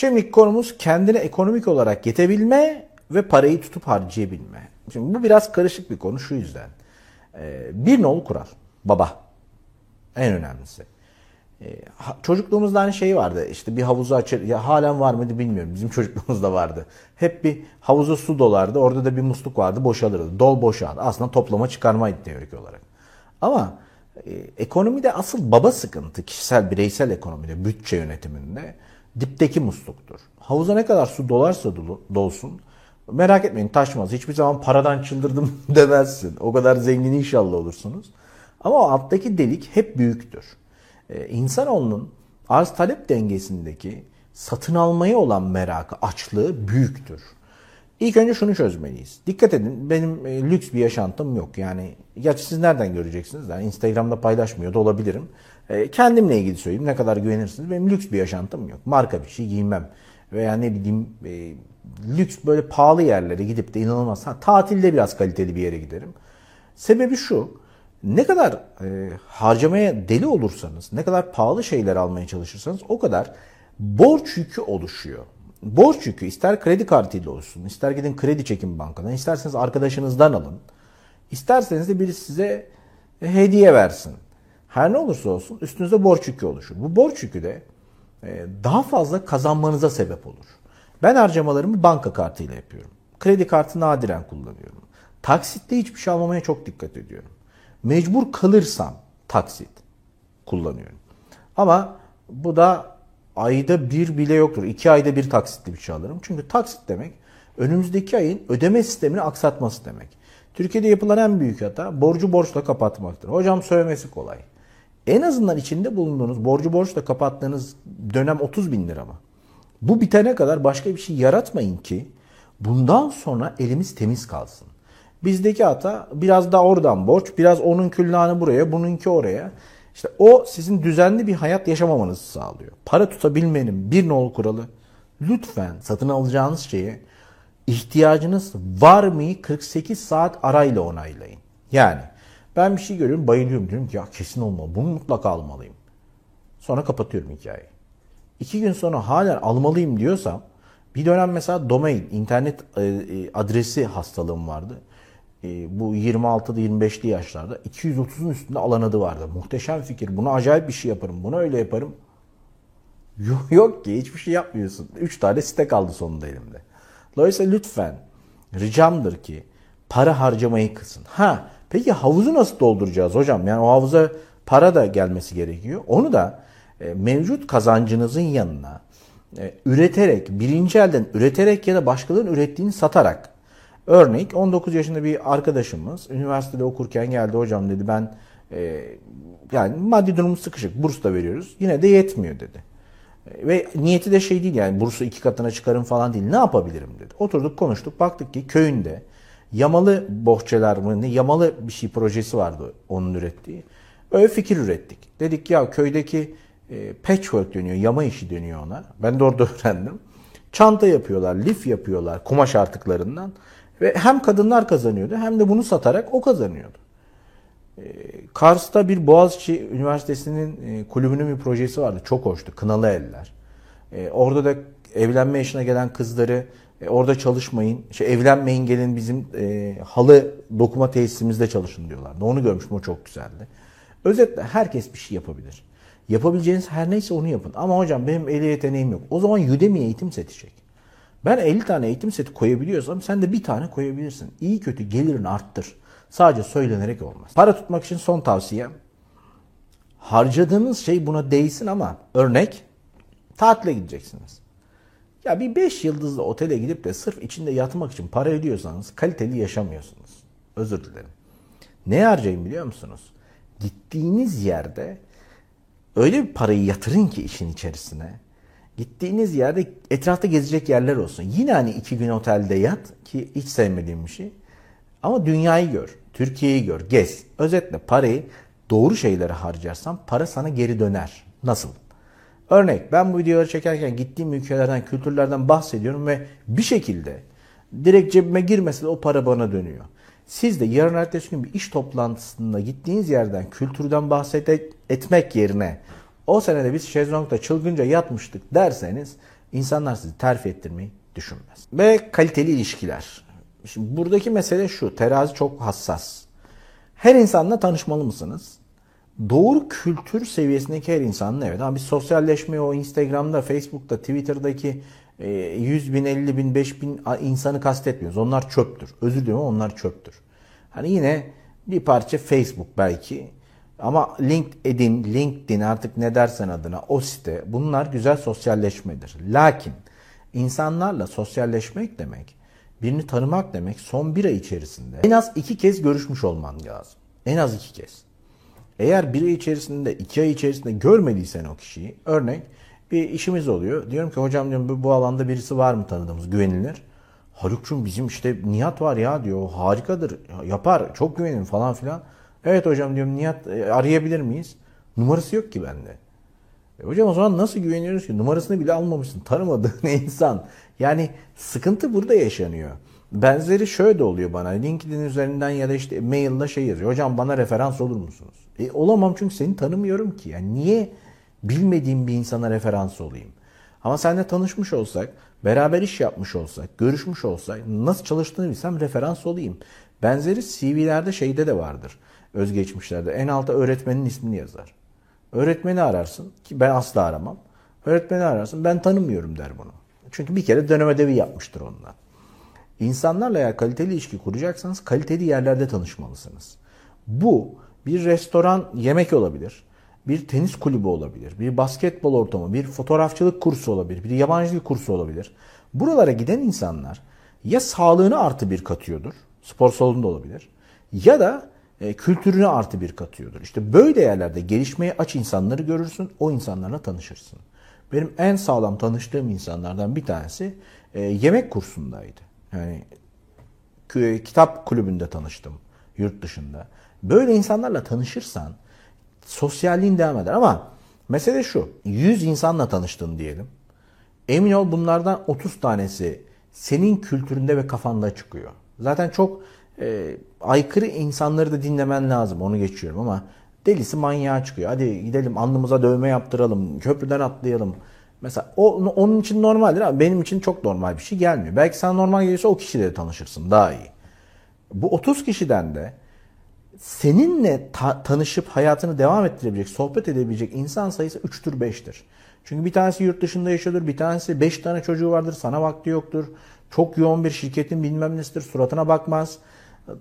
Şimdiki konumuz kendine ekonomik olarak yetebilme ve parayı tutup harcayabilme. Şimdi bu biraz karışık bir konu şu yüzden. Ee, bir nol kural. Baba. En önemlisi. Ee, çocukluğumuzda hani şey vardı işte bir havuzu açar ya halen var mıydı bilmiyorum bizim çocukluğumuzda vardı. Hep bir havuza su dolardı orada da bir musluk vardı boşalırdı. Dol boşalt aslında toplama çıkarmaydı teorik olarak. Ama e, ekonomide asıl baba sıkıntı kişisel bireysel ekonomide bütçe yönetiminde dipteki musluktur. Havuza ne kadar su dolarsa dolsun merak etmeyin taşmaz. Hiçbir zaman paradan çıldırdım demezsin. O kadar zengin inşallah olursunuz. Ama o alttaki delik hep büyüktür. Ee, insanoğlunun arz talep dengesindeki satın almaya olan merakı, açlığı büyüktür. İlk önce şunu çözmeliyiz. Dikkat edin benim e, lüks bir yaşantım yok. Yani gerçi siz nereden göreceksiniz? Yani Instagram'da paylaşmıyor da olabilirim. E, kendimle ilgili söyleyeyim ne kadar güvenirsiniz. Benim lüks bir yaşantım yok. Marka bir şey giymem. Veya ne bileyim e, lüks böyle pahalı yerlere gidip de inanılmaz. Ha, tatilde biraz kaliteli bir yere giderim. Sebebi şu. Ne kadar e, harcamaya deli olursanız, ne kadar pahalı şeyler almaya çalışırsanız o kadar borç yükü oluşuyor. Borç yükü ister kredi kartıyla olsun, ister gidin kredi çekin bankadan, isterseniz arkadaşınızdan alın. İsterseniz de biri size hediye versin. Her ne olursa olsun üstünüzde borç yükü oluşur. Bu borç yükü de e, daha fazla kazanmanıza sebep olur. Ben harcamalarımı banka kartıyla yapıyorum. Kredi kartı nadiren kullanıyorum. Taksitte hiçbir şey almamaya çok dikkat ediyorum. Mecbur kalırsam taksit kullanıyorum. Ama bu da ayda bir bile yoktur. İki ayda bir taksitli bir şey alırım. Çünkü taksit demek önümüzdeki ayın ödeme sistemini aksatması demek. Türkiye'de yapılan en büyük hata borcu borçla kapatmaktır. Hocam söylemesi kolay. En azından içinde bulunduğunuz borcu borçla kapattığınız dönem 30 bin lira mı? Bu bitene kadar başka bir şey yaratmayın ki bundan sonra elimiz temiz kalsın. Bizdeki hata biraz da oradan borç, biraz onun küllanı buraya, bununki oraya. İşte o sizin düzenli bir hayat yaşamamanızı sağlıyor. Para tutabilmenin bir nol kuralı lütfen satın alacağınız şeye ihtiyacınız var mı 48 saat arayla onaylayın. Yani ben bir şey görüyorum bayılıyorum diyorum ki ya kesin olmalı bunu mutlaka almalıyım. Sonra kapatıyorum hikayeyi. İki gün sonra hala almalıyım diyorsam bir dönem mesela domain, internet e, e, adresi hastalığım vardı. E, bu 26'lı 25'li yaşlarda 230'un üstünde alan adı vardı. Muhteşem fikir. Bunu acayip bir şey yaparım. Bunu öyle yaparım. Yok, yok ki hiçbir şey yapmıyorsun. 3 tane site kaldı sonunda elimde. Dolayısıyla lütfen ricamdır ki para harcamayı kısın. Ha peki havuzu nasıl dolduracağız hocam? Yani o havuza para da gelmesi gerekiyor. Onu da e, mevcut kazancınızın yanına e, üreterek, birinci elden üreterek ya da başkalarının ürettiğini satarak Örnek 19 yaşında bir arkadaşımız üniversitede okurken geldi hocam dedi ben e, yani maddi durumu sıkışık burs da veriyoruz yine de yetmiyor dedi. E, ve niyeti de şey değil yani bursu iki katına çıkarım falan değil ne yapabilirim dedi. Oturduk konuştuk baktık ki köyünde yamalı bohçeler mı ne yamalı bir şey projesi vardı onun ürettiği. Öyle fikir ürettik. Dedik ya köydeki e, patchwork dönüyor, yama işi dönüyor ona. Ben de orada öğrendim. Çanta yapıyorlar, lif yapıyorlar kumaş artıklarından. Ve hem kadınlar kazanıyordu hem de bunu satarak o kazanıyordu. Ee, Kars'ta bir Boğaziçi Üniversitesi'nin e, kulübünün bir projesi vardı. Çok hoştu. Kınalı Eller. Ee, orada da evlenme yaşına gelen kızları e, orada çalışmayın, şey, evlenmeyin gelin bizim e, halı dokuma tesisimizde çalışın diyorlardı. Onu görmüştüm o çok güzeldi. Özetle herkes bir şey yapabilir. Yapabileceğiniz her neyse onu yapın. Ama hocam benim eli yeteneğim yok. O zaman Udemy eğitim seti çek. Ben 50 tane eğitim seti koyabiliyorsam sen de bir tane koyabilirsin. İyi kötü gelirini arttır. Sadece söylenerek olmaz. Para tutmak için son tavsiyem. Harcadığınız şey buna değsin ama örnek tatile gideceksiniz. Ya bir 5 yıldızlı otele gidip de sırf içinde yatmak için para ödüyorsanız kaliteli yaşamıyorsunuz. Özür dilerim. Ne harcayın biliyor musunuz? Gittiğiniz yerde öyle bir parayı yatırın ki işin içerisine Gittiğiniz yerde etrafta gezecek yerler olsun. Yine hani iki gün otelde yat ki hiç sevmediğim bir şey. Ama dünyayı gör, Türkiye'yi gör, gez. Özetle parayı doğru şeylere harcarsan para sana geri döner. Nasıl? Örnek ben bu videoları çekerken gittiğim ülkelerden, kültürlerden bahsediyorum ve bir şekilde direkt cebime girmese de o para bana dönüyor. Siz de yarın ertesi gün bir iş toplantısında gittiğiniz yerden, kültürden bahsetmek yerine o senede biz şezlongda çılgınca yatmıştık derseniz insanlar sizi terfi ettirmeyi düşünmez. Ve kaliteli ilişkiler. Şimdi buradaki mesele şu. Terazi çok hassas. Her insanla tanışmalı mısınız? Doğru kültür seviyesindeki her insanla evet. Ama bir sosyalleşmeyi o Instagram'da, Facebook'ta, Twitter'daki 100 bin, 50 bin, 5 bin insanı kastetmiyoruz. Onlar çöptür. Özür dilerim onlar çöptür. Hani yine bir parça Facebook belki ama LinkedIn, LinkedIn artık ne dersen adına o site bunlar güzel sosyalleşmedir. Lakin insanlarla sosyalleşmek demek, birini tanımak demek son bir ay içerisinde en az iki kez görüşmüş olman lazım. En az iki kez. Eğer bir ay içerisinde, iki ay içerisinde görmediysen o kişiyi, örnek bir işimiz oluyor. Diyorum ki hocam diyorum bu alanda birisi var mı tanıdığımız güvenilir. Haluk'cum bizim işte Nihat var ya diyor harikadır yapar çok güvenirim falan filan. Evet hocam diyorum Nihat e, arayabilir miyiz? Numarası yok ki bende. E hocam o zaman nasıl güveniyoruz ki? Numarasını bile almamışsın. Tanımadığın insan. Yani sıkıntı burada yaşanıyor. Benzeri şöyle oluyor bana. LinkedIn üzerinden ya da işte mailde şey yazıyor. Hocam bana referans olur musunuz? E, olamam çünkü seni tanımıyorum ki. Yani niye bilmediğim bir insana referans olayım? Ama seninle tanışmış olsak, beraber iş yapmış olsak, görüşmüş olsak, nasıl çalıştığını bilsem referans olayım. Benzeri CV'lerde şeyde de vardır. Özgeçmişlerde. En alta öğretmenin ismini yazar. Öğretmeni ararsın ki ben asla aramam. Öğretmeni ararsın ben tanımıyorum der bunu. Çünkü bir kere dönem ödevi yapmıştır onunla. İnsanlarla ya kaliteli ilişki kuracaksanız kaliteli yerlerde tanışmalısınız. Bu bir restoran yemek olabilir. Bir tenis kulübü olabilir. Bir basketbol ortamı, bir fotoğrafçılık kursu olabilir. Bir yabancı dil kursu olabilir. Buralara giden insanlar ya sağlığını artı bir katıyordur. Spor salonunda olabilir. Ya da e, kültürünü artı bir katıyordur. İşte böyle yerlerde gelişmeye aç insanları görürsün. O insanlarla tanışırsın. Benim en sağlam tanıştığım insanlardan bir tanesi e, yemek kursundaydı. Yani kitap kulübünde tanıştım yurt dışında. Böyle insanlarla tanışırsan sosyalliğin devam eder. Ama mesele şu. 100 insanla tanıştın diyelim. Emin ol bunlardan 30 tanesi senin kültüründe ve kafanda çıkıyor. Zaten çok e, aykırı insanları da dinlemen lazım. Onu geçiyorum ama delisi manyağa çıkıyor. Hadi gidelim alnımıza dövme yaptıralım. Köprüden atlayalım. Mesela o, onun için normaldir ama benim için çok normal bir şey gelmiyor. Belki sen normal geliyorsa o kişiyle tanışırsın daha iyi. Bu 30 kişiden de seninle ta- tanışıp hayatını devam ettirebilecek, sohbet edebilecek insan sayısı 3'tür 5'tir. Çünkü bir tanesi yurt dışında yaşıyordur, bir tanesi 5 tane çocuğu vardır, sana vakti yoktur. Çok yoğun bir şirketin bilmem nesidir, suratına bakmaz.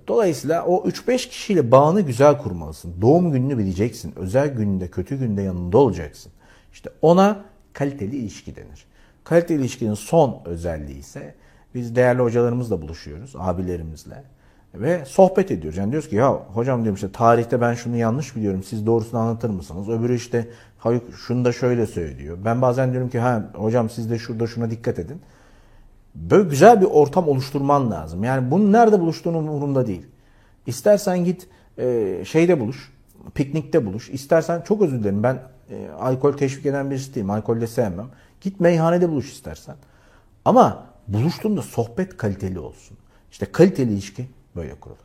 Dolayısıyla o 3-5 kişiyle bağını güzel kurmalısın. Doğum gününü bileceksin. Özel gününde, kötü günde yanında olacaksın. İşte ona kaliteli ilişki denir. Kaliteli ilişkinin son özelliği ise biz değerli hocalarımızla buluşuyoruz, abilerimizle ve sohbet ediyoruz. Yani diyoruz ki ya hocam diyorum işte tarihte ben şunu yanlış biliyorum siz doğrusunu anlatır mısınız? Öbürü işte hayır şunu da şöyle söylüyor. Ben bazen diyorum ki ha hocam siz de şurada şuna dikkat edin. Böyle güzel bir ortam oluşturman lazım. Yani bunu nerede buluştuğunun umurumda değil. İstersen git e, şeyde buluş, piknikte buluş. İstersen çok özür dilerim ben e, alkol teşvik eden birisi değilim. Alkol de sevmem. Git meyhanede buluş istersen. Ama buluştuğunda sohbet kaliteli olsun. İşte kaliteli ilişki böyle kurulur.